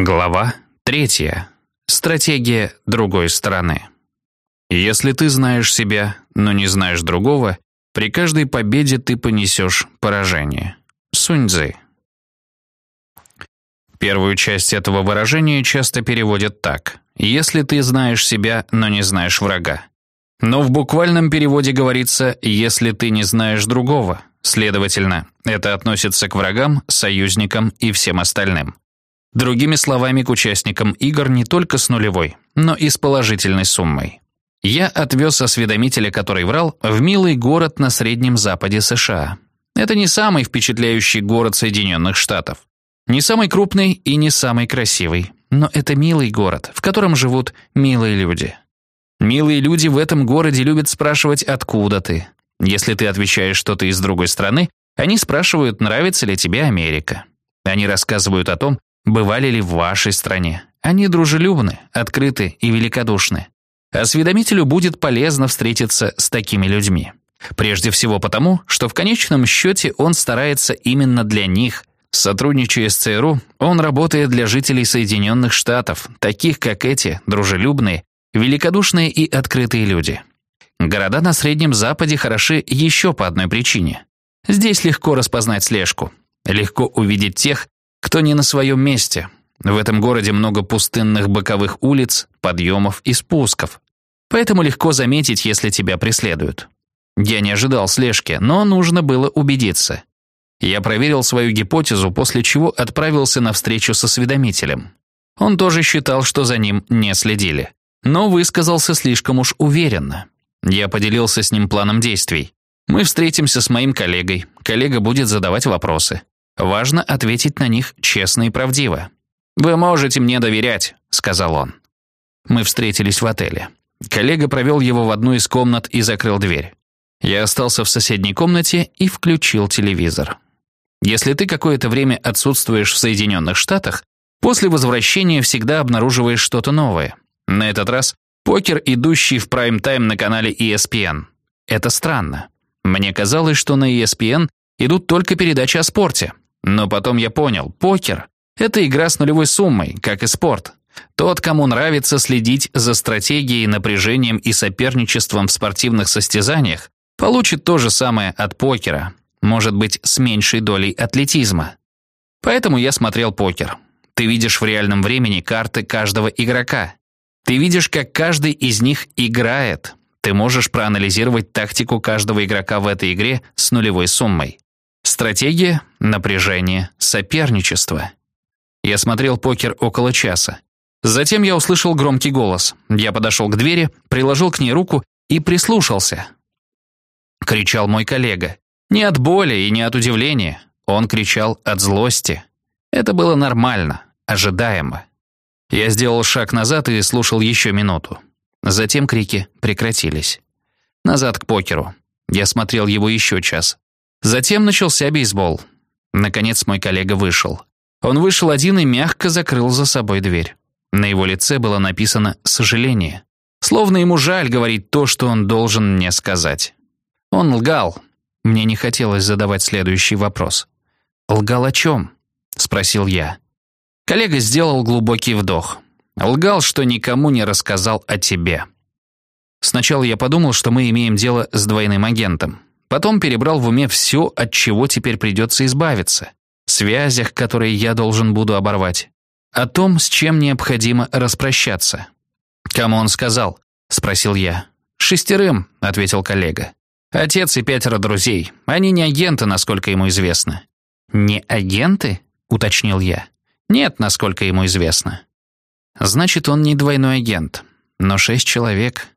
Глава третья. Стратегия другой стороны. Если ты знаешь себя, но не знаешь другого, при каждой победе ты понесешь поражение. Суньцзы. Первую часть этого выражения часто переводят так. «Если ты знаешь себя, но не знаешь врага». Но в буквальном переводе говорится «если ты не знаешь другого». Следовательно, это относится к врагам, союзникам и всем остальным. Другими словами, к участникам игр не только с нулевой, но и с положительной суммой. Я отвез осведомителя, который врал, в милый город на Среднем Западе США. Это не самый впечатляющий город Соединенных Штатов. Не самый крупный и не самый красивый. Но это милый город, в котором живут милые люди. Милые люди в этом городе любят спрашивать, откуда ты. Если ты отвечаешь, что ты из другой страны, они спрашивают, нравится ли тебе Америка. Они рассказывают о том, бывали ли в вашей стране. Они дружелюбны, открыты и великодушны. Осведомителю будет полезно встретиться с такими людьми. Прежде всего потому, что в конечном счете он старается именно для них. Сотрудничая с ЦРУ, он работает для жителей Соединенных Штатов, таких как эти, дружелюбные, великодушные и открытые люди. Города на Среднем Западе хороши еще по одной причине. Здесь легко распознать слежку. Легко увидеть тех, кто не на своем месте. В этом городе много пустынных боковых улиц, подъемов и спусков. Поэтому легко заметить, если тебя преследуют. Я не ожидал слежки, но нужно было убедиться. Я проверил свою гипотезу, после чего отправился на встречу с осведомителем. Он тоже считал, что за ним не следили. Но высказался слишком уж уверенно. Я поделился с ним планом действий. Мы встретимся с моим коллегой. Коллега будет задавать вопросы. Важно ответить на них честно и правдиво. «Вы можете мне доверять», — сказал он. Мы встретились в отеле. Коллега провел его в одну из комнат и закрыл дверь. Я остался в соседней комнате и включил телевизор. Если ты какое-то время отсутствуешь в Соединенных Штатах, после возвращения всегда обнаруживаешь что-то новое. На этот раз покер, идущий в прайм-тайм на канале ESPN. Это странно. Мне казалось, что на ESPN идут только передачи о спорте. Но потом я понял, покер – это игра с нулевой суммой, как и спорт. Тот, кому нравится следить за стратегией, напряжением и соперничеством в спортивных состязаниях, получит то же самое от покера, может быть, с меньшей долей атлетизма. Поэтому я смотрел покер. Ты видишь в реальном времени карты каждого игрока. Ты видишь, как каждый из них играет. Ты можешь проанализировать тактику каждого игрока в этой игре с нулевой суммой. Стратегия, напряжение, соперничество. Я смотрел покер около часа. Затем я услышал громкий голос. Я подошел к двери, приложил к ней руку и прислушался. Кричал мой коллега. Не от боли и не от удивления. Он кричал от злости. Это было нормально, ожидаемо. Я сделал шаг назад и слушал еще минуту. Затем крики прекратились. Назад к покеру. Я смотрел его еще час. Затем начался бейсбол. Наконец мой коллега вышел. Он вышел один и мягко закрыл за собой дверь. На его лице было написано «сожаление». Словно ему жаль говорить то, что он должен мне сказать. Он лгал. Мне не хотелось задавать следующий вопрос. «Лгал о чем?» — спросил я. Коллега сделал глубокий вдох. Лгал, что никому не рассказал о тебе. Сначала я подумал, что мы имеем дело с двойным агентом. Потом перебрал в уме все, от чего теперь придется избавиться. Связях, которые я должен буду оборвать. О том, с чем необходимо распрощаться. «Кому он сказал?» – спросил я. «Шестерым», – ответил коллега. «Отец и пятеро друзей. Они не агенты, насколько ему известно». «Не агенты?» – уточнил я. «Нет, насколько ему известно». «Значит, он не двойной агент. Но шесть человек.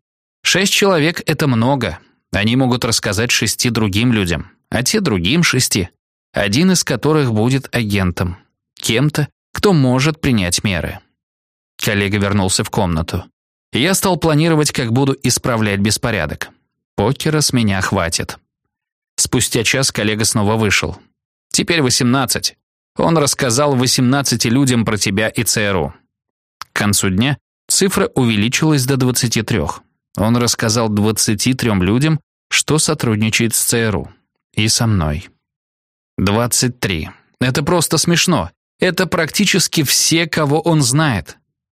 Шесть человек – это много. Они могут рассказать шести другим людям, а те другим шести, один из которых будет агентом, кем-то, кто может принять меры. Коллега вернулся в комнату. Я стал планировать, как буду исправлять беспорядок. Покера с меня хватит. Спустя час коллега снова вышел. Теперь 18. Он рассказал 18 людям про тебя и ЦРУ. К концу дня цифра увеличилась до 23. Он рассказал 23 людям, что сотрудничает с ЦРУ. И со мной. 23. Это просто смешно. Это практически все, кого он знает.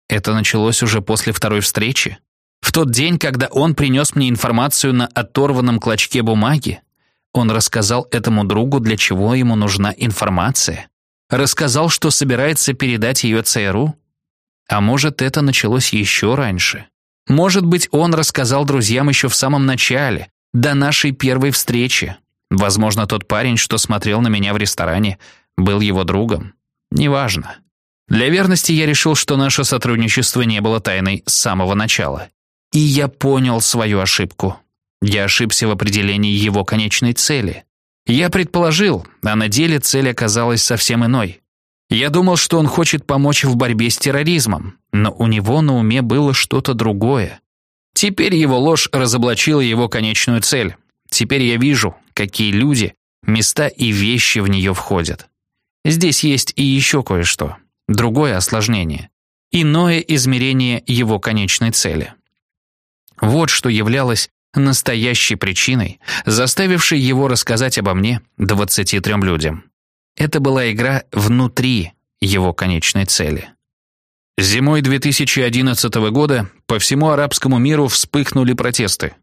Это началось уже после второй встречи. В тот день, когда он принес мне информацию на оторванном клочке бумаги, он рассказал этому другу, для чего ему нужна информация. Рассказал, что собирается передать ее ЦРУ. А может, это началось еще раньше. Может быть, он рассказал друзьям еще в самом начале, до нашей первой встречи. Возможно, тот парень, что смотрел на меня в ресторане, был его другом. Неважно. Для верности я решил, что наше сотрудничество не было тайной с самого начала. И я понял свою ошибку. Я ошибся в определении его конечной цели. Я предположил, а на деле цель оказалась совсем иной. Я думал, что он хочет помочь в борьбе с терроризмом, но у него на уме было что-то другое. Теперь его ложь разоблачила его конечную цель. Теперь я вижу, какие люди, места и вещи в нее входят. Здесь есть и еще кое-что. Другое осложнение. Иное измерение его конечной цели. Вот что являлось настоящей причиной, заставившей его рассказать обо мне 23 людям. Это была игра внутри его конечной цели. Зимой 2011 года по всему арабскому миру вспыхнули протесты.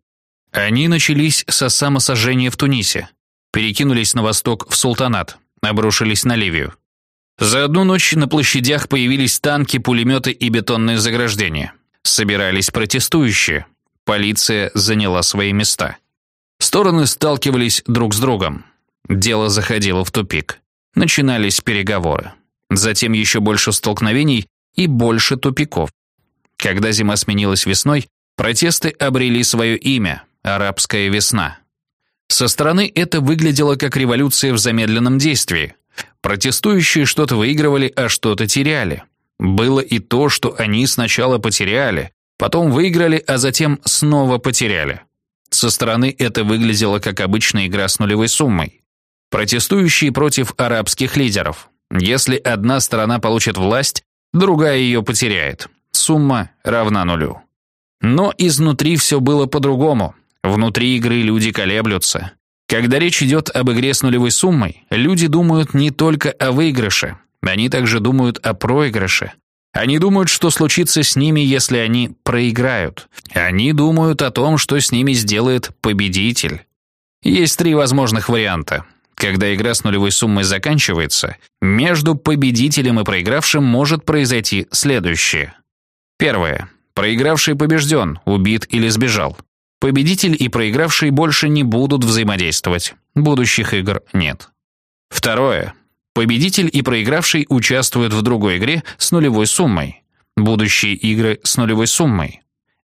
Они начались со самосожжения в Тунисе, перекинулись на восток в Султанат, обрушились на Ливию. За одну ночь на площадях появились танки, пулеметы и бетонные заграждения. Собирались протестующие. Полиция заняла свои места. Стороны сталкивались друг с другом. Дело заходило в тупик. Начинались переговоры. Затем еще больше столкновений и больше тупиков. Когда зима сменилась весной, протесты обрели свое имя – «Арабская весна». Со стороны это выглядело как революция в замедленном действии. Протестующие что-то выигрывали, а что-то теряли. Было и то, что они сначала потеряли, потом выиграли, а затем снова потеряли. Со стороны это выглядело как обычная игра с нулевой суммой. Протестующие против арабских лидеров. Если одна сторона получит власть, другая ее потеряет. Сумма равна нулю. Но изнутри все было по-другому. Внутри игры люди колеблются. Когда речь идет об игре с нулевой суммой, люди думают не только о выигрыше, они также думают о проигрыше. Они думают, что случится с ними, если они проиграют. Они думают о том, что с ними сделает победитель. Есть три возможных варианта. Когда игра с нулевой суммой заканчивается, между победителем и проигравшим может произойти следующее. Первое. Проигравший побежден, убит или сбежал. Победитель и проигравший больше не будут взаимодействовать. Будущих игр нет. Второе. Победитель и проигравший участвуют в другой игре с нулевой суммой. Будущие игры с нулевой суммой.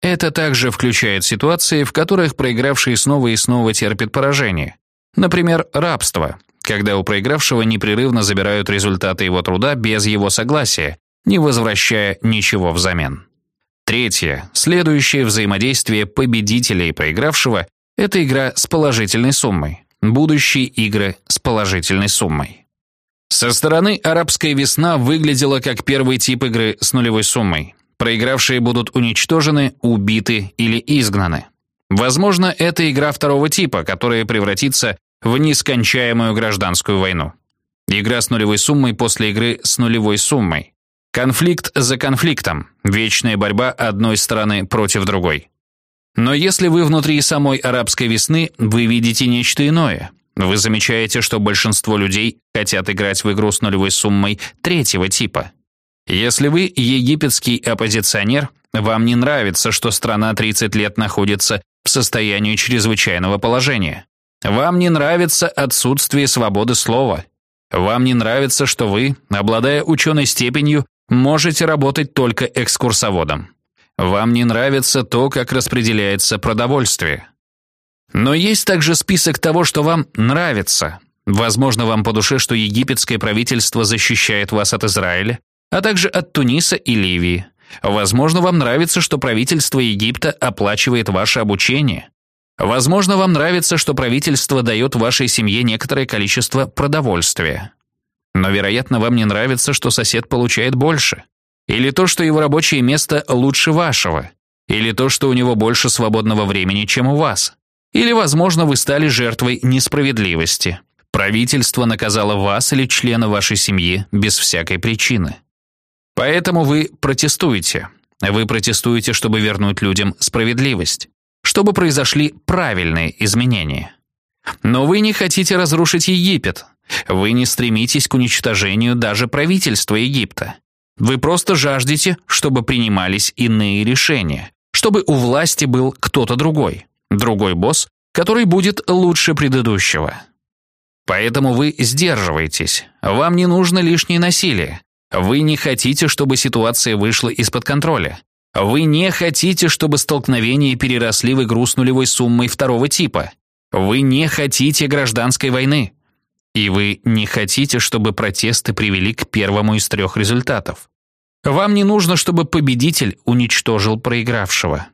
Это также включает ситуации, в которых проигравший снова и снова терпит поражение. Например, рабство, когда у проигравшего непрерывно забирают результаты его труда без его согласия, не возвращая ничего взамен. Третье, следующее взаимодействие победителя и проигравшего – это игра с положительной суммой. Будущие игры с положительной суммой. Со стороны «Арабская весна» выглядела как первый тип игры с нулевой суммой. Проигравшие будут уничтожены, убиты или изгнаны. Возможно, это игра второго типа, которая превратится в нескончаемую гражданскую войну. Игра с нулевой суммой после игры с нулевой суммой. Конфликт за конфликтом. Вечная борьба одной стороны против другой. Но если вы внутри самой арабской весны, вы видите нечто иное. Вы замечаете, что большинство людей хотят играть в игру с нулевой суммой третьего типа. Если вы египетский оппозиционер, вам не нравится, что страна 30 лет находится в состоянии чрезвычайного положения. Вам не нравится отсутствие свободы слова. Вам не нравится, что вы, обладая ученой степенью, можете работать только экскурсоводом. Вам не нравится то, как распределяется продовольствие. Но есть также список того, что вам нравится. Возможно, вам по душе, что египетское правительство защищает вас от Израиля, а также от Туниса и Ливии. Возможно, вам нравится, что правительство Египта оплачивает ваше обучение. Возможно, вам нравится, что правительство дает вашей семье некоторое количество продовольствия. Но, вероятно, вам не нравится, что сосед получает больше. Или то, что его рабочее место лучше вашего. Или то, что у него больше свободного времени, чем у вас. Или, возможно, вы стали жертвой несправедливости. Правительство наказало вас или члена вашей семьи без всякой причины. Поэтому вы протестуете. Вы протестуете, чтобы вернуть людям справедливость, чтобы произошли правильные изменения. Но вы не хотите разрушить Египет. Вы не стремитесь к уничтожению даже правительства Египта. Вы просто жаждете, чтобы принимались иные решения, чтобы у власти был кто-то другой, другой босс, который будет лучше предыдущего. Поэтому вы сдерживаетесь. Вам не нужно лишнее насилие. Вы не хотите, чтобы ситуация вышла из-под контроля. Вы не хотите, чтобы столкновения переросли в игру с нулевой суммой второго типа. Вы не хотите гражданской войны. И вы не хотите, чтобы протесты привели к первому из трех результатов. Вам не нужно, чтобы победитель уничтожил проигравшего.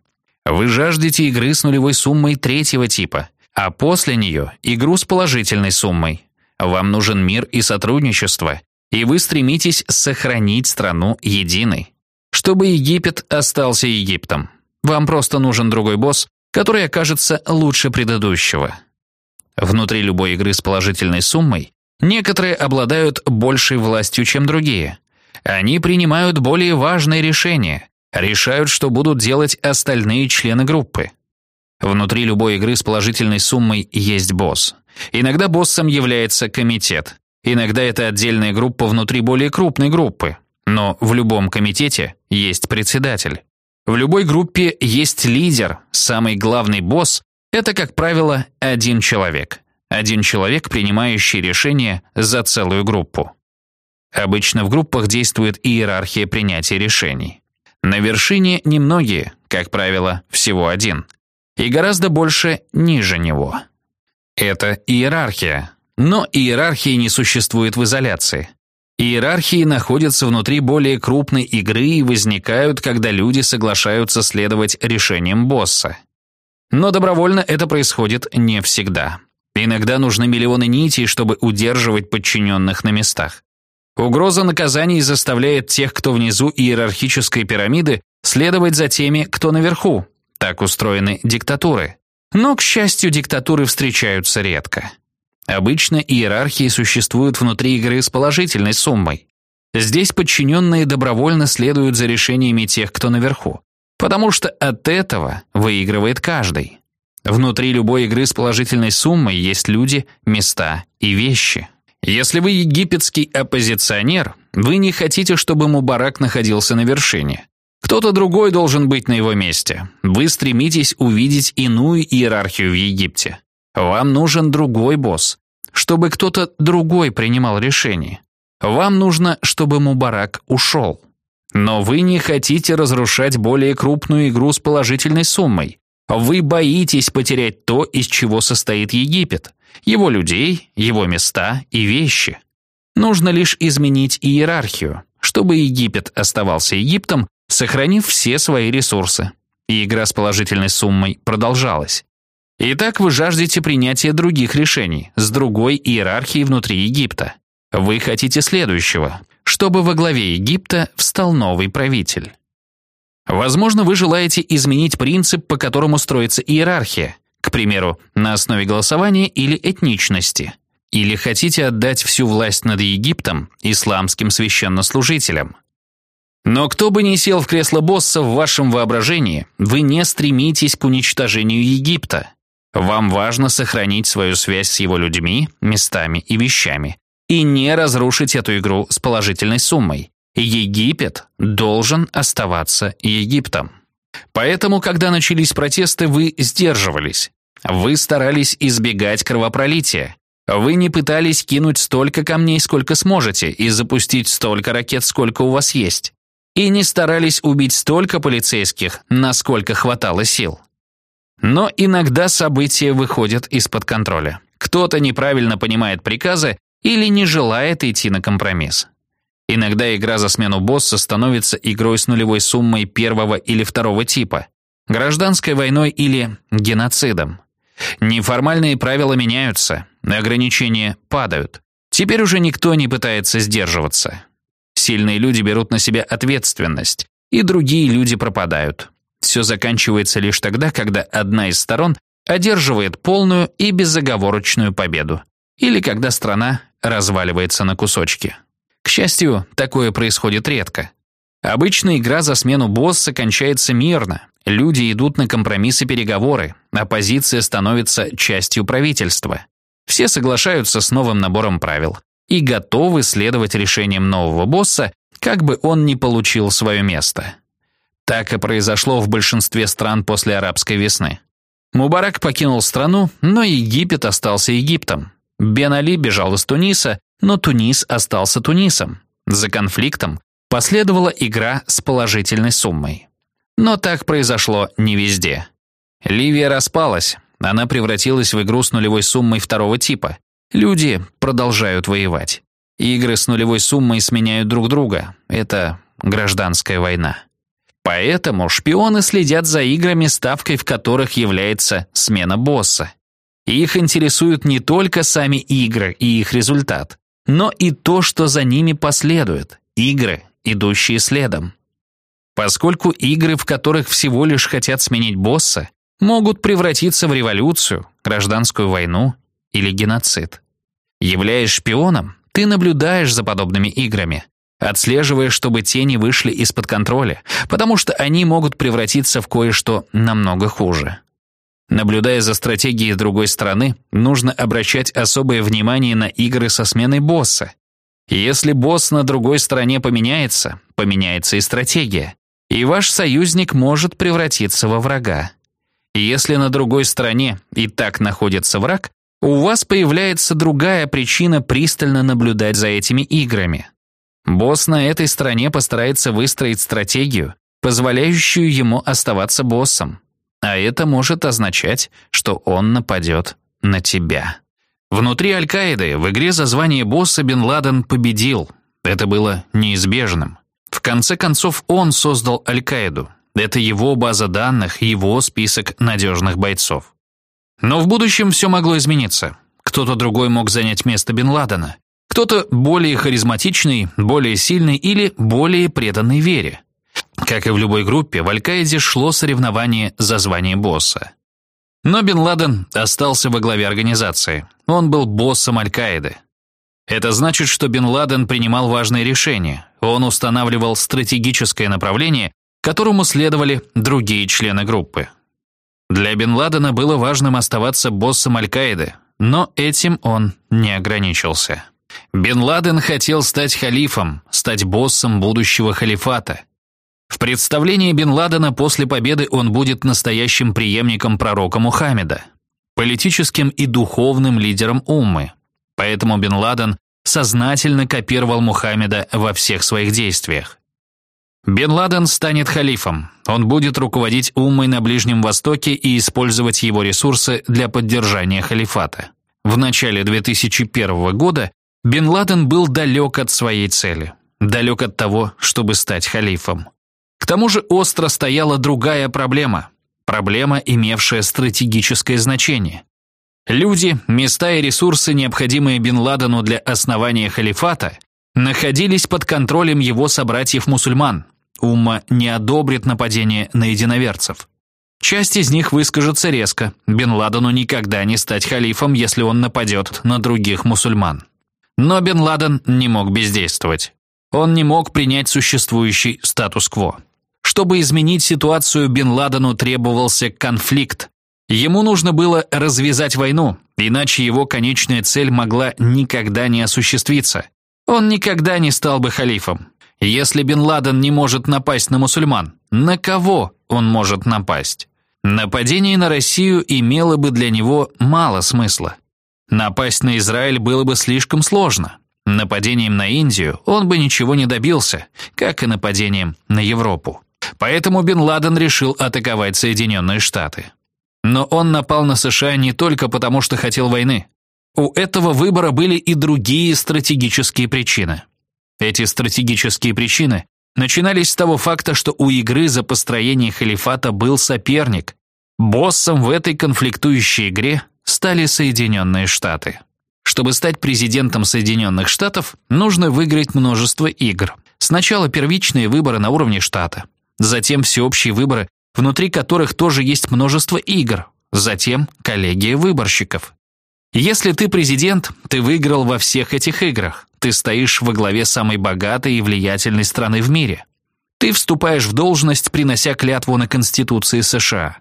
Вы жаждете игры с нулевой суммой третьего типа, а после нее игру с положительной суммой. Вам нужен мир и сотрудничество, и вы стремитесь сохранить страну единой. Чтобы Египет остался Египтом. Вам просто нужен другой босс, который окажется лучше предыдущего. Внутри любой игры с положительной суммой некоторые обладают большей властью, чем другие. Они принимают более важные решения, решают, что будут делать остальные члены группы. Внутри любой игры с положительной суммой есть босс. Иногда боссом является комитет. Иногда это отдельная группа внутри более крупной группы. Но в любом комитете есть председатель. В любой группе есть лидер, самый главный босс – это, как правило, один человек. Один человек, принимающий решения за целую группу. Обычно в группах действует иерархия принятия решений. На вершине немногие, как правило, всего один. И гораздо больше ниже него. Это иерархия. Но иерархии не существует в изоляции. Иерархии находятся внутри более крупной игры и возникают, когда люди соглашаются следовать решениям босса. Но добровольно это происходит не всегда. Иногда нужны миллионы нитей, чтобы удерживать подчиненных на местах. Угроза наказаний заставляет тех, кто внизу иерархической пирамиды, следовать за теми, кто наверху. Так устроены диктатуры. Но, к счастью, диктатуры встречаются редко. Обычно иерархии существуют внутри игры с положительной суммой. Здесь подчиненные добровольно следуют за решениями тех, кто наверху, потому что от этого выигрывает каждый. Внутри любой игры с положительной суммой есть люди, места и вещи. Если вы египетский оппозиционер, вы не хотите, чтобы Мубарак находился на вершине. Кто-то другой должен быть на его месте. Вы стремитесь увидеть иную иерархию в Египте. Вам нужен другой босс, чтобы кто-то другой принимал решение. Вам нужно, чтобы Мубарак ушел. Но вы не хотите разрушать более крупную игру с положительной суммой. Вы боитесь потерять то, из чего состоит Египет. Его людей, его места и вещи. Нужно лишь изменить иерархию, чтобы Египет оставался Египтом, сохранив все свои ресурсы. И игра с положительной суммой продолжалась. Итак, вы жаждете принятия других решений, с другой иерархией внутри Египта. Вы хотите следующего, чтобы во главе Египта встал новый правитель. Возможно, вы желаете изменить принцип, по которому строится иерархия, к примеру, на основе голосования или этничности. Или хотите отдать всю власть над Египтом исламским священнослужителям. Но кто бы ни сел в кресло босса в вашем воображении, вы не стремитесь к уничтожению Египта. Вам важно сохранить свою связь с его людьми, местами и вещами и не разрушить эту игру с положительной суммой. Египет должен оставаться Египтом. Поэтому, когда начались протесты, вы сдерживались. Вы старались избегать кровопролития. Вы не пытались кинуть столько камней, сколько сможете, и запустить столько ракет, сколько у вас есть. И не старались убить столько полицейских, насколько хватало сил. Но иногда события выходят из-под контроля. Кто-то неправильно понимает приказы или не желает идти на компромисс. Иногда игра за смену босса становится игрой с нулевой суммой первого или второго типа, гражданской войной или геноцидом. Неформальные правила меняются, ограничения падают. Теперь уже никто не пытается сдерживаться. Сильные люди берут на себя ответственность, и другие люди пропадают. Все заканчивается лишь тогда, когда одна из сторон одерживает полную и безоговорочную победу. или когда страна разваливается на кусочки. К счастью, такое происходит редко. Обычно игра за смену босса кончается мирно. Люди идут на компромиссы переговоры, оппозиция становится частью правительства. Все соглашаются с новым набором правил и готовы следовать решениям нового босса, как бы он ни получил свое место. Так и произошло в большинстве стран после арабской весны. Мубарак покинул страну, но Египет остался Египтом. Бен Али бежал из Туниса, но Тунис остался Тунисом. За конфликтом последовала игра с положительной суммой. Но так произошло не везде. Ливия распалась, она превратилась в игру с нулевой суммой второго типа. Люди продолжают воевать. Игры с нулевой суммой сменяют друг друга. Это гражданская война. Поэтому шпионы следят за играми, ставкой в которых является смена босса. Их интересуют не только сами игры и их результат, но и то, что за ними последует, игры, идущие следом. Поскольку игры, в которых всего лишь хотят сменить босса, могут превратиться в революцию, гражданскую войну или геноцид. Являясь шпионом, ты наблюдаешь за подобными играми, отслеживая, чтобы те не вышли из-под контроля, потому что они могут превратиться в кое-что намного хуже. Наблюдая за стратегией другой стороны, нужно обращать особое внимание на игры со сменой босса. Если босс на другой стороне поменяется, поменяется и стратегия, и ваш союзник может превратиться во врага. Если на другой стороне и так находится враг, у вас появляется другая причина пристально наблюдать за этими играми. Босс на этой стороне постарается выстроить стратегию, позволяющую ему оставаться боссом. А это может означать, что он нападет на тебя. Внутри Аль-Каиды в игре за звание босса Бен Ладен победил. Это было неизбежным. В конце концов, он создал Аль-Каиду. Это его база данных, его список надежных бойцов. Но в будущем все могло измениться. Кто-то другой мог занять место Бен Ладена. Кто-то более харизматичный, более сильный или более преданный вере. Как и в любой группе, в Аль-Каиде шло соревнование за звание босса. Но Бен Ладен остался во главе организации. Он был боссом Аль-Каиды. Это значит, что Бен Ладен принимал важные решения. Он устанавливал стратегическое направление, которому следовали другие члены группы. Для Бен Ладена было важным оставаться боссом Аль-Каиды, но этим он не ограничился. Бен Ладен хотел стать халифом, стать боссом будущего халифата. В представлении Бен Ладена после победы он будет настоящим преемником пророка Мухаммеда, политическим и духовным лидером уммы. Поэтому Бен Ладен сознательно копировал Мухаммеда во всех своих действиях. Бен Ладен станет халифом. Он будет руководить уммой на Ближнем Востоке и использовать его ресурсы для поддержания халифата. В начале 2001 года Бен Ладен был далек от своей цели, далек от того, чтобы стать халифом. К тому же остро стояла другая проблема, проблема, имевшая стратегическое значение. Люди, места и ресурсы, необходимые Бен Ладену для основания халифата, находились под контролем его собратьев-мусульман. Умма не одобрит нападение на единоверцев. Часть из них выскажется резко. Бен Ладену никогда не стать халифом, если он нападет на других мусульман. Но Бен Ладен не мог бездействовать. Он не мог принять существующий статус-кво. Чтобы изменить ситуацию, Бен Ладену требовался конфликт. Ему нужно было развязать войну, иначе его конечная цель могла никогда не осуществиться. Он никогда не стал бы халифом. Если Бен Ладен не может напасть на мусульман, на кого он может напасть? Нападение на Россию имело бы для него мало смысла. Напасть на Израиль было бы слишком сложно. Нападением на Индию он бы ничего не добился, как и нападением на Европу. Поэтому Бен Ладен решил атаковать Соединенные Штаты. Но он напал на США не только потому, что хотел войны. У этого выбора были и другие стратегические причины. Эти стратегические причины начинались с того факта, что у игры за построение халифата был соперник. Боссом в этой конфликтующей игре стали Соединенные Штаты. Чтобы стать президентом Соединенных Штатов, нужно выиграть множество игр. Сначала первичные выборы на уровне штата, затем всеобщие выборы, внутри которых тоже есть множество игр, затем коллегия выборщиков. Если ты президент, ты выиграл во всех этих играх. Ты стоишь во главе самой богатой и влиятельной страны в мире. Ты вступаешь в должность, принося клятву на Конституции США.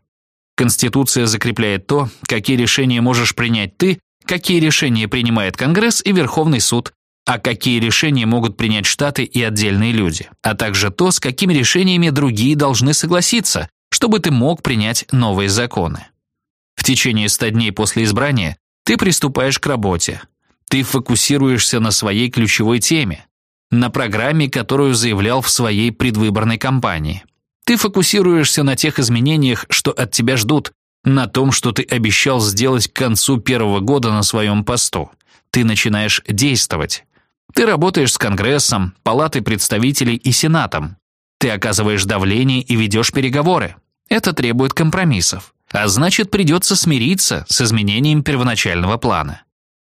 Конституция закрепляет то, какие решения можешь принять ты, какие решения принимает Конгресс и Верховный суд, а какие решения могут принять штаты и отдельные люди, а также то, с какими решениями другие должны согласиться, чтобы ты мог принять новые законы. В течение 100 дней после избрания ты приступаешь к работе. Ты фокусируешься на своей ключевой теме, на программе, которую заявлял в своей предвыборной кампании. Ты фокусируешься на тех изменениях, что от тебя ждут, на том, что ты обещал сделать к концу первого года на своем посту. Ты начинаешь действовать. Ты работаешь с Конгрессом, Палатой представителей и Сенатом. Ты оказываешь давление и ведешь переговоры. Это требует компромиссов. А значит, придется смириться с изменением первоначального плана.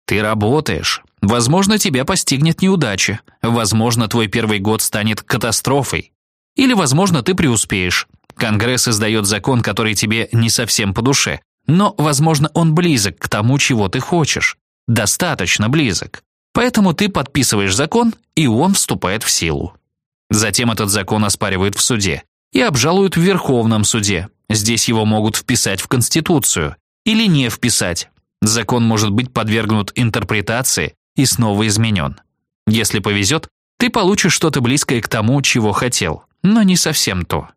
Ты работаешь. Возможно, тебя постигнет неудача. Возможно, твой первый год станет катастрофой. Или, возможно, ты преуспеешь. Конгресс издает закон, который тебе не совсем по душе. Но, возможно, он близок к тому, чего ты хочешь. Достаточно близок. Поэтому ты подписываешь закон, и он вступает в силу. Затем этот закон оспаривают в суде и обжалуют в Верховном суде. Здесь его могут вписать в Конституцию или не вписать. Закон может быть подвергнут интерпретации и снова изменен. Если повезет, ты получишь что-то близкое к тому, чего хотел, но не совсем то.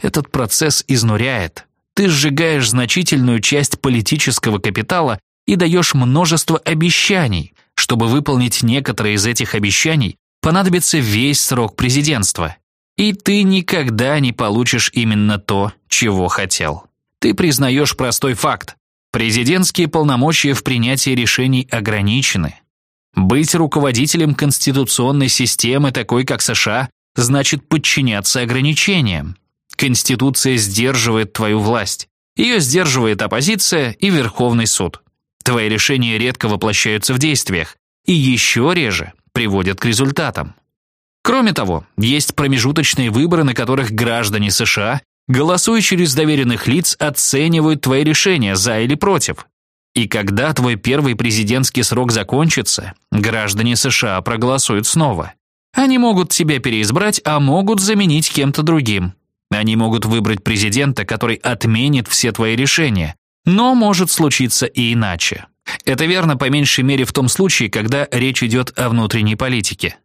Этот процесс изнуряет. Ты сжигаешь значительную часть политического капитала и даешь множество обещаний. Чтобы выполнить некоторые из этих обещаний, понадобится весь срок президентства. И ты никогда не получишь именно то, чего хотел. Ты признаешь простой факт. Президентские полномочия в принятии решений ограничены. Быть руководителем конституционной системы, такой как США, значит подчиняться ограничениям. Конституция сдерживает твою власть. Ее сдерживает оппозиция и Верховный суд. Твои решения редко воплощаются в действиях и еще реже приводят к результатам. Кроме того, есть промежуточные выборы, на которых граждане США, голосуя через доверенных лиц, оценивают твои решения за или против. И когда твой первый президентский срок закончится, граждане США проголосуют снова. Они могут тебя переизбрать, а могут заменить кем-то другим. Они могут выбрать президента, который отменит все твои решения, но может случиться и иначе. Это верно по меньшей мере в том случае, когда речь идет о внутренней политике.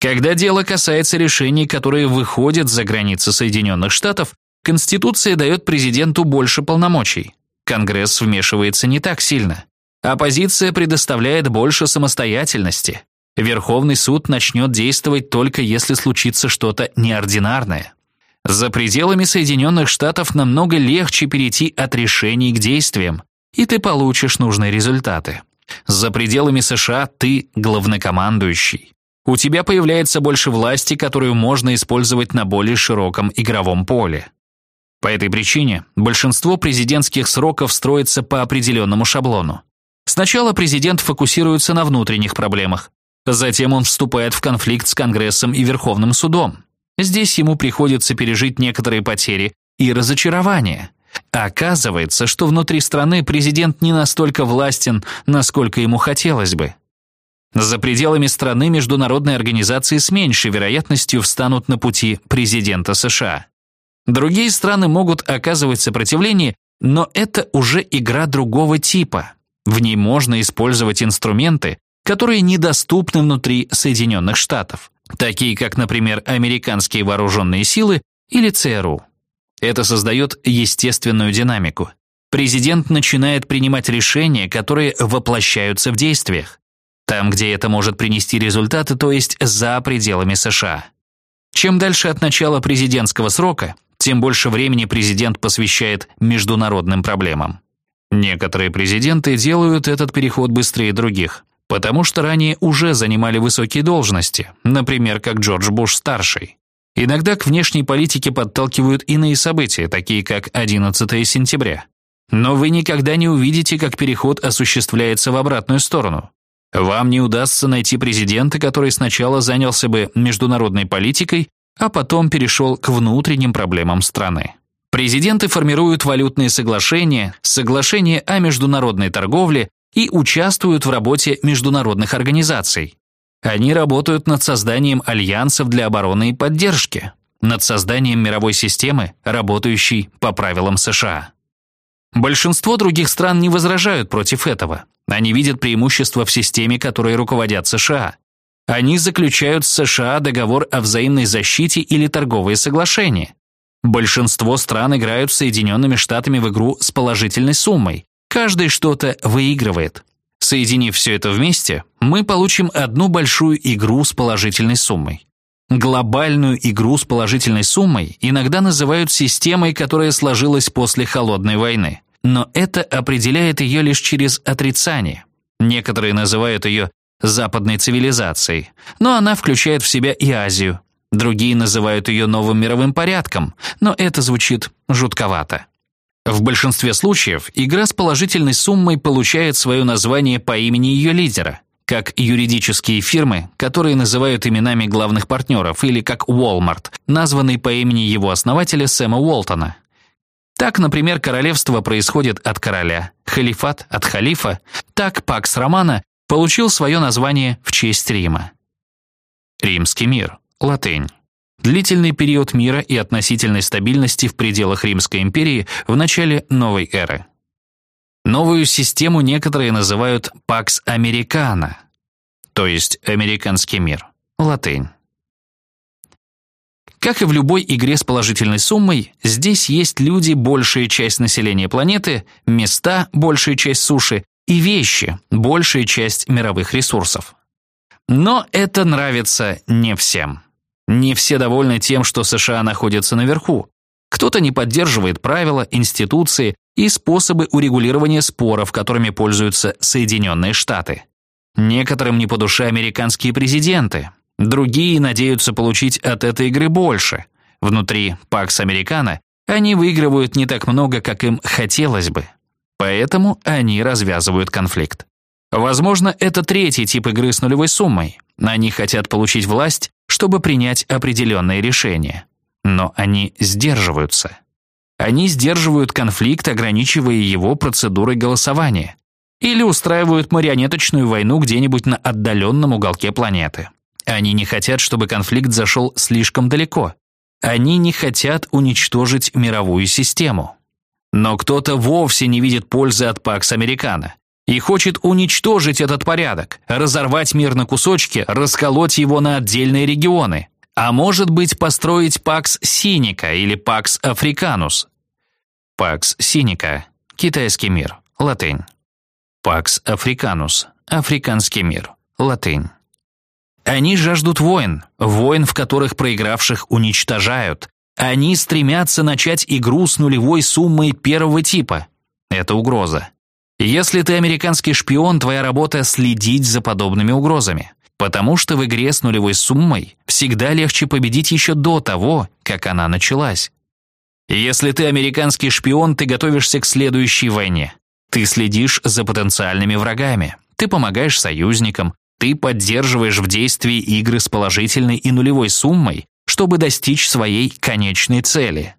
Когда дело касается решений, которые выходят за границы Соединенных Штатов, Конституция дает президенту больше полномочий. Конгресс вмешивается не так сильно. Оппозиция предоставляет больше самостоятельности. Верховный суд начнет действовать только если случится что-то неординарное. За пределами Соединенных Штатов намного легче перейти от решений к действиям, и ты получишь нужные результаты. За пределами США ты главнокомандующий. У тебя появляется больше власти, которую можно использовать на более широком игровом поле. По этой причине большинство президентских сроков строится по определенному шаблону. Сначала президент фокусируется на внутренних проблемах, затем он вступает в конфликт с Конгрессом и Верховным судом. Здесь ему приходится пережить некоторые потери и разочарования. Оказывается, что внутри страны президент не настолько властен, насколько ему хотелось бы. За пределами страны международные организации с меньшей вероятностью встанут на пути президента США. Другие страны могут оказывать сопротивление, но это уже игра другого типа. В ней можно использовать инструменты, которые недоступны внутри Соединенных Штатов, такие как, например, американские вооруженные силы или ЦРУ. Это создает естественную динамику. Президент начинает принимать решения, которые воплощаются в действиях. Там, где это может принести результаты, то есть за пределами США. Чем дальше от начала президентского срока, тем больше времени президент посвящает международным проблемам. Некоторые президенты делают этот переход быстрее других, потому что ранее уже занимали высокие должности, например, как Джордж Буш-старший. Иногда к внешней политике подталкивают иные события, такие как 11 сентября. Но вы никогда не увидите, как переход осуществляется в обратную сторону. Вам не удастся найти президента, который сначала занялся бы международной политикой, а потом перешел к внутренним проблемам страны. Президенты формируют валютные соглашения, соглашения о международной торговле, и участвуют в работе международных организаций. Они работают над созданием альянсов для обороны и поддержки, над созданием мировой системы, работающей по правилам США. Большинство других стран не возражают против этого. Они видят преимущество в системе, которой руководят США. Они заключают с США договор о взаимной защите или торговые соглашения. Большинство стран играют с Соединенными Штатами в игру с положительной суммой. Каждый что-то выигрывает. Соединив все это вместе, мы получим одну большую игру с положительной суммой. Глобальную игру с положительной суммой иногда называют системой, которая сложилась после Холодной войны. Но это определяет ее лишь через отрицание. Некоторые называют ее западной цивилизацией, но она включает в себя и Азию. Другие называют ее новым мировым порядком, но это звучит жутковато. В большинстве случаев игра с положительной суммой получает свое название по имени ее лидера как юридические фирмы, которые называют именами главных партнеров, или как Walmart, названный по имени его основателя Сэма Уолтона. Так, например, королевство происходит от короля, халифат от халифа, так Пакс Романа получил свое название в честь Рима. Римский мир, латынь. Длительный период мира и относительной стабильности в пределах Римской империи в начале новой эры. Новую систему некоторые называют «Pax Americana», то есть «Американский мир», латынь. Как и в любой игре с положительной суммой, здесь есть люди, большая часть населения планеты, места, большая часть суши, и вещи, большая часть мировых ресурсов. Но это нравится не всем. Не все довольны тем, что США находятся наверху. Кто-то не поддерживает правила, институции, и способы урегулирования споров, которыми пользуются Соединенные Штаты. Некоторым не по душе американские президенты, другие надеются получить от этой игры больше. Внутри Пакс Американо они выигрывают не так много, как им хотелось бы. Поэтому они развязывают конфликт. Возможно, это третий тип игры с нулевой суммой. Они хотят получить власть, чтобы принять определенные решения. Но они сдерживаются. Они сдерживают конфликт, ограничивая его процедурой голосования. Или устраивают марионеточную войну где-нибудь на отдаленном уголке планеты. Они не хотят, чтобы конфликт зашел слишком далеко. Они не хотят уничтожить мировую систему. Но кто-то вовсе не видит пользы от Пакс Американо и хочет уничтожить этот порядок, разорвать мир на кусочки, расколоть его на отдельные регионы. А может быть, построить Пакс Синика или Пакс Африканус. Пакс Синика – китайский мир, латынь. Пакс Африканус – африканский мир, латынь. Они жаждут войн, войн, в которых проигравших уничтожают. Они стремятся начать игру с нулевой суммой первого типа. Это угроза. Если ты американский шпион, твоя работа – следить за подобными угрозами. Потому что в игре с нулевой суммой всегда легче победить еще до того, как она началась. Если ты американский шпион, ты готовишься к следующей войне. Ты следишь за потенциальными врагами. Ты помогаешь союзникам. Ты поддерживаешь в действии игры с положительной и нулевой суммой, чтобы достичь своей конечной цели.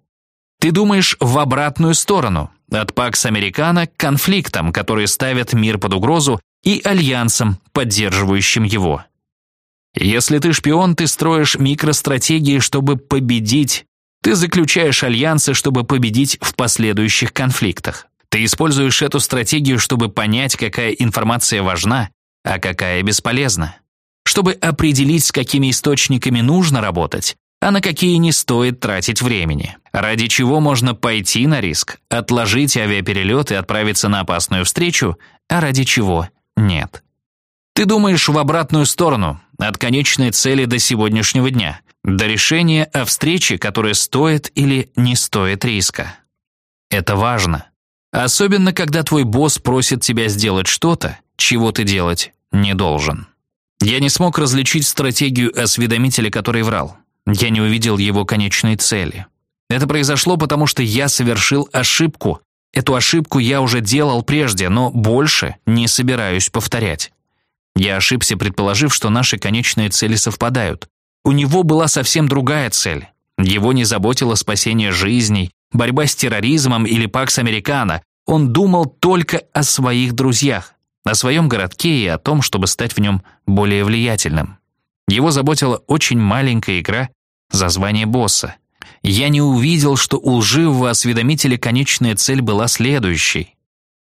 Ты думаешь в обратную сторону, от Пакс Американо к конфликтам, которые ставят мир под угрозу и альянсам, поддерживающим его. Если ты шпион, ты строишь микростратегии, чтобы победить. Ты заключаешь альянсы, чтобы победить в последующих конфликтах. Ты используешь эту стратегию, чтобы понять, какая информация важна, а какая бесполезна. Чтобы определить, с какими источниками нужно работать, а на какие не стоит тратить времени. Ради чего можно пойти на риск, отложить авиаперелет и отправиться на опасную встречу, а ради чего нет. Ты думаешь в обратную сторону, от конечной цели до сегодняшнего дня, до решения о встрече, которая стоит или не стоит риска. Это важно. Особенно, когда твой босс просит тебя сделать что-то, чего ты делать не должен. Я не смог различить стратегию осведомителя, который врал. Я не увидел его конечной цели. Это произошло потому, что я совершил ошибку. Эту ошибку я уже делал прежде, но больше не собираюсь повторять. Я ошибся, предположив, что наши конечные цели совпадают. У него была совсем другая цель. Его не заботило спасение жизней, борьба с терроризмом или пакс Американо. Он думал только о своих друзьях. о своем городке и о том, чтобы стать в нем более влиятельным. Его заботила очень маленькая игра за звание босса. Я не увидел, что у лживого осведомителя конечная цель была следующей.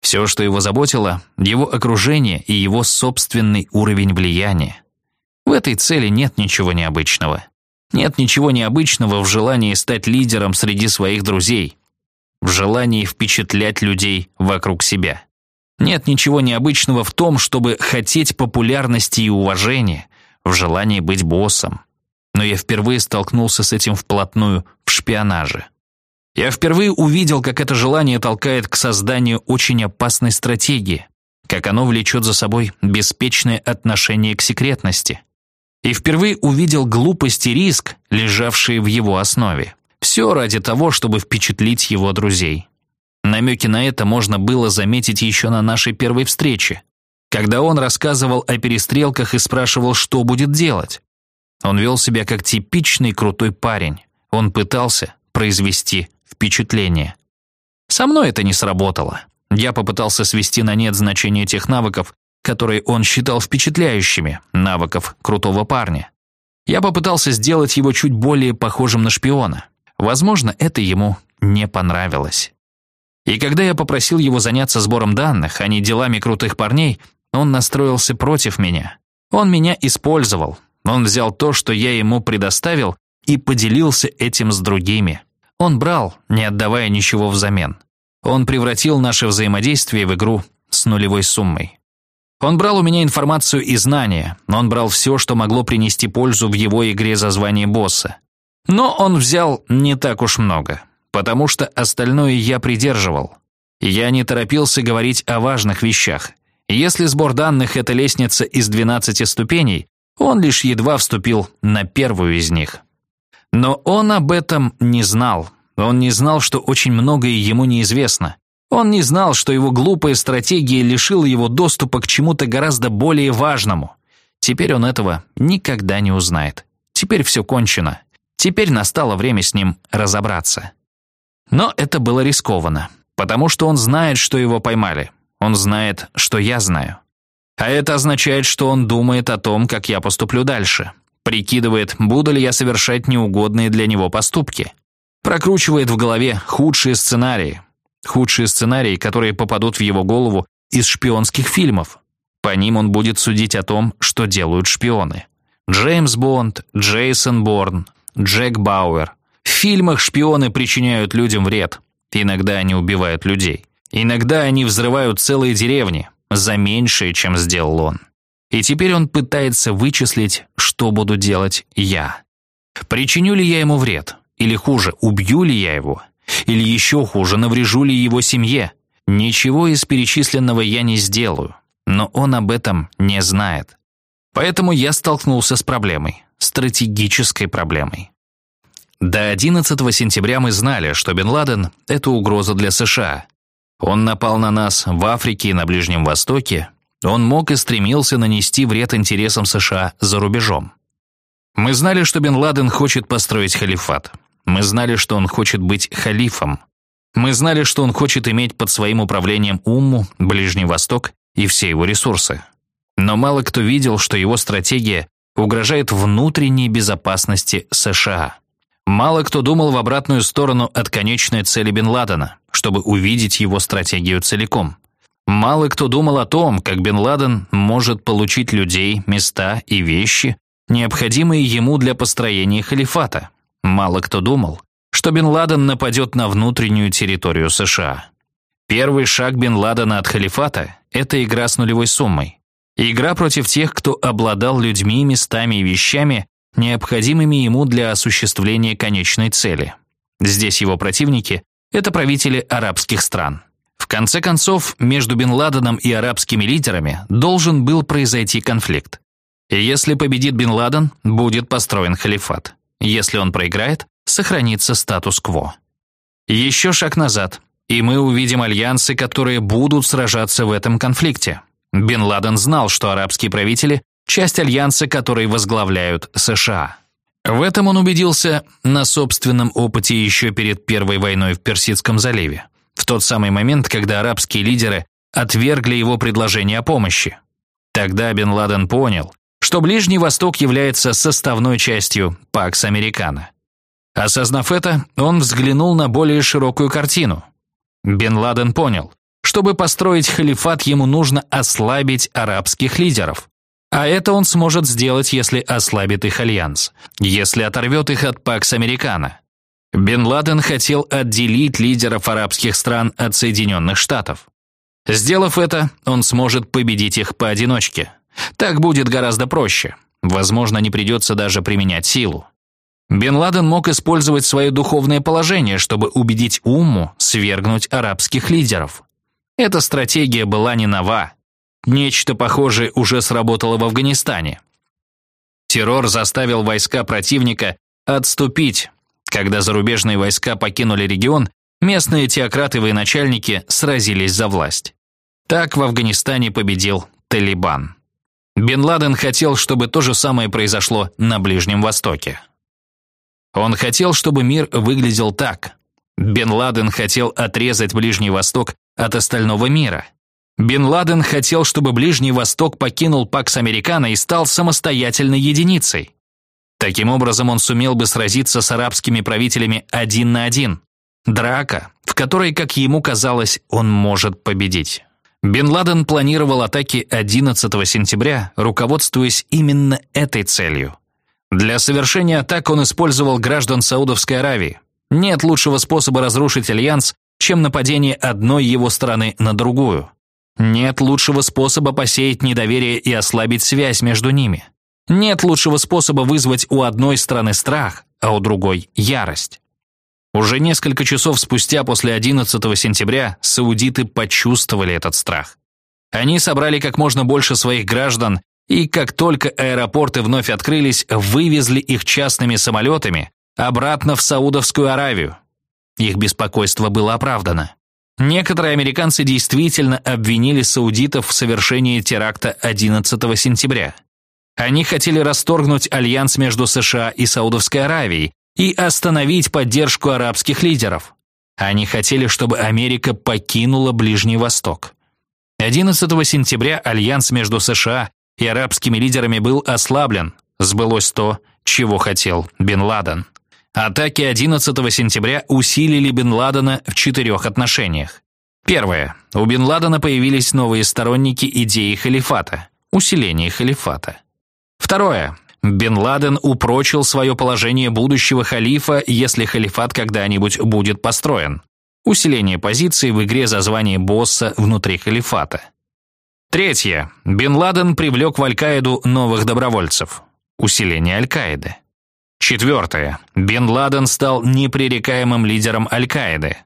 Все, что его заботило, его окружение и его собственный уровень влияния. В этой цели нет ничего необычного. Нет ничего необычного в желании стать лидером среди своих друзей, в желании впечатлять людей вокруг себя. Нет ничего необычного в том, чтобы хотеть популярности и уважения, в желании быть боссом. Но я впервые столкнулся с этим вплотную в шпионаже. Я впервые увидел, как это желание толкает к созданию очень опасной стратегии, как оно влечет за собой беспечное отношение к секретности. И впервые увидел глупость и риск, лежавшие в его основе. Все ради того, чтобы впечатлить его друзей. Намеки на это можно было заметить еще на нашей первой встрече, когда он рассказывал о перестрелках и спрашивал, что будет делать. Он вел себя как типичный крутой парень. Он пытался произвести впечатление. Со мной это не сработало. Я попытался свести на нет значение тех навыков, которые он считал впечатляющими, навыков крутого парня. Я попытался сделать его чуть более похожим на шпиона. Возможно, это ему не понравилось. И когда я попросил его заняться сбором данных, а не делами крутых парней, он настроился против меня. Он меня использовал. Он взял то, что я ему предоставил, и поделился этим с другими. Он брал, не отдавая ничего взамен. Он превратил наше взаимодействие в игру с нулевой суммой. Он брал у меня информацию и знания, но он брал все, что могло принести пользу в его игре за звание босса. Но он взял не так уж много потому что остальное я придерживал. Я не торопился говорить о важных вещах. Если сбор данных – это лестница из 12 ступеней, он лишь едва вступил на первую из них. Но он об этом не знал. Он не знал, что очень многое ему неизвестно. Он не знал, что его глупая стратегия лишила его доступа к чему-то гораздо более важному. Теперь он этого никогда не узнает. Теперь все кончено. Теперь настало время с ним разобраться. Но это было рискованно, потому что он знает, что его поймали. Он знает, что я знаю. А это означает, что он думает о том, как я поступлю дальше. Прикидывает, буду ли я совершать неугодные для него поступки. Прокручивает в голове худшие сценарии. Худшие сценарии, которые попадут в его голову из шпионских фильмов. По ним он будет судить о том, что делают шпионы. Джеймс Бонд, Джейсон Борн, Джек Бауэр, в фильмах шпионы причиняют людям вред. Иногда они убивают людей. Иногда они взрывают целые деревни за меньшее, чем сделал он. И теперь он пытается вычислить, что буду делать я. Причиню ли я ему вред? Или хуже, убью ли я его? Или еще хуже, наврежу ли его семье? Ничего из перечисленного я не сделаю, но он об этом не знает. Поэтому я столкнулся с проблемой, стратегической проблемой. До 11 сентября мы знали, что Бен Ладен – это угроза для США. Он напал на нас в Африке и на Ближнем Востоке. Он мог и стремился нанести вред интересам США за рубежом. Мы знали, что Бен Ладен хочет построить халифат. Мы знали, что он хочет быть халифом. Мы знали, что он хочет иметь под своим управлением Умму, Ближний Восток и все его ресурсы. Но мало кто видел, что его стратегия угрожает внутренней безопасности США. Мало кто думал в обратную сторону от конечной цели Бен Ладена, чтобы увидеть его стратегию целиком. Мало кто думал о том, как Бен Ладен может получить людей, места и вещи, необходимые ему для построения халифата. Мало кто думал, что Бен Ладен нападет на внутреннюю территорию США. Первый шаг Бен Ладена от халифата – это игра с нулевой суммой. Игра против тех, кто обладал людьми, местами и вещами, необходимыми ему для осуществления конечной цели. Здесь его противники – это правители арабских стран. В конце концов, между Бен Ладеном и арабскими лидерами должен был произойти конфликт. Если победит Бен Ладен, будет построен халифат. Если он проиграет, сохранится статус-кво. Еще шаг назад, и мы увидим альянсы, которые будут сражаться в этом конфликте. Бен Ладен знал, что арабские правители часть альянса, который возглавляют США. В этом он убедился на собственном опыте еще перед Первой войной в Персидском заливе. В тот самый момент, когда арабские лидеры отвергли его предложение о помощи. Тогда Бен Ладен понял, что Ближний Восток является составной частью Пакс Американо. Осознав это, он взглянул на более широкую картину. Бен Ладен понял, чтобы построить халифат, ему нужно ослабить арабских лидеров. А это он сможет сделать, если ослабит их альянс, если оторвет их от Пакс Американо. Бен Ладен хотел отделить лидеров арабских стран от Соединенных Штатов. Сделав это, он сможет победить их поодиночке. Так будет гораздо проще. Возможно, не придется даже применять силу. Бен Ладен мог использовать свое духовное положение, чтобы убедить Умму свергнуть арабских лидеров. Эта стратегия была не нова. Нечто похожее уже сработало в Афганистане. Террор заставил войска противника отступить. Когда зарубежные войска покинули регион, местные теократы и военачальники сразились за власть. Так в Афганистане победил Талибан. Бен Ладен хотел, чтобы то же самое произошло на Ближнем Востоке. Он хотел, чтобы мир выглядел так. Бен Ладен хотел отрезать Ближний Восток от остального мира. Бен Ладен хотел, чтобы Ближний Восток покинул Пакс Американо и стал самостоятельной единицей. Таким образом, он сумел бы сразиться с арабскими правителями один на один. Драка, в которой, как ему казалось, он может победить. Бен Ладен планировал атаки 11 сентября, руководствуясь именно этой целью. Для совершения атак он использовал граждан Саудовской Аравии. Нет лучшего способа разрушить альянс, чем нападение одной его стороны на другую. Нет лучшего способа посеять недоверие и ослабить связь между ними. Нет лучшего способа вызвать у одной стороны страх, а у другой ярость. Уже несколько часов спустя после 11 сентября саудиты почувствовали этот страх. Они собрали как можно больше своих граждан и как только аэропорты вновь открылись, вывезли их частными самолетами обратно в Саудовскую Аравию. Их беспокойство было оправдано. Некоторые американцы действительно обвинили саудитов в совершении теракта 11 сентября. Они хотели расторгнуть альянс между США и Саудовской Аравией и остановить поддержку арабских лидеров. Они хотели, чтобы Америка покинула Ближний Восток. 11 сентября альянс между США и арабскими лидерами был ослаблен. Сбылось то, чего хотел Бен Ладен. Атаки 11 сентября усилили Бен Ладена в четырех отношениях. Первое. У Бен Ладена появились новые сторонники идеи халифата, усиления халифата. Второе. Бен Ладен упрочил свое положение будущего халифа, если халифат когда-нибудь будет построен. Усиление позиции в игре за звание босса внутри халифата. Третье. Бен Ладен привлек в Аль-Каиду новых добровольцев. Усиление Аль-Каиды. Четвертое. Бен Ладен стал непререкаемым лидером Аль-Каиды.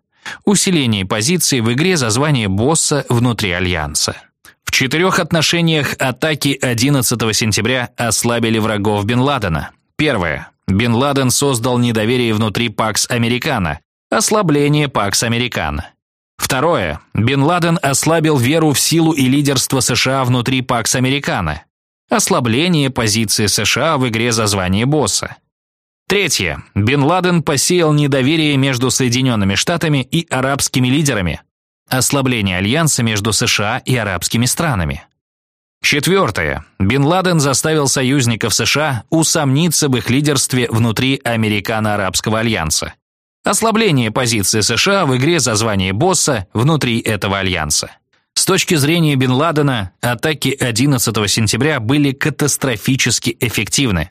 Усиление позиции в игре за звание босса внутри Альянса. В четырех отношениях атаки 11 сентября ослабили врагов Бен Ладена. Первое. Бен Ладен создал недоверие внутри Пакс Американо. Ослабление Пакс Американо. Второе. Бен Ладен ослабил веру в силу и лидерство США внутри Пакс Американо. Ослабление позиции США в игре за звание босса. Третье. Бен Ладен посеял недоверие между Соединенными Штатами и арабскими лидерами. Ослабление альянса между США и арабскими странами. Четвертое. Бен Ладен заставил союзников США усомниться в их лидерстве внутри Американо-Арабского альянса. Ослабление позиции США в игре за звание босса внутри этого альянса. С точки зрения Бен Ладена, атаки 11 сентября были катастрофически эффективны.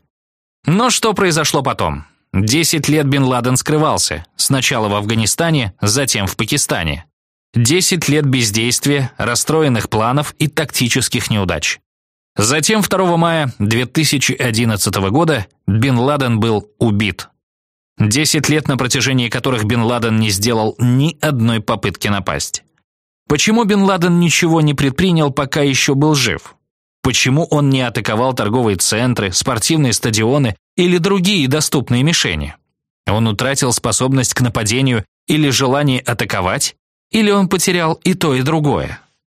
Но что произошло потом? Десять лет Бен Ладен скрывался, сначала в Афганистане, затем в Пакистане. Десять лет бездействия, расстроенных планов и тактических неудач. Затем 2 мая 2011 года Бен Ладен был убит. Десять лет, на протяжении которых Бен Ладен не сделал ни одной попытки напасть. Почему Бен Ладен ничего не предпринял, пока еще был жив? Почему он не атаковал торговые центры, спортивные стадионы или другие доступные мишени? Он утратил способность к нападению или желание атаковать? Или он потерял и то, и другое?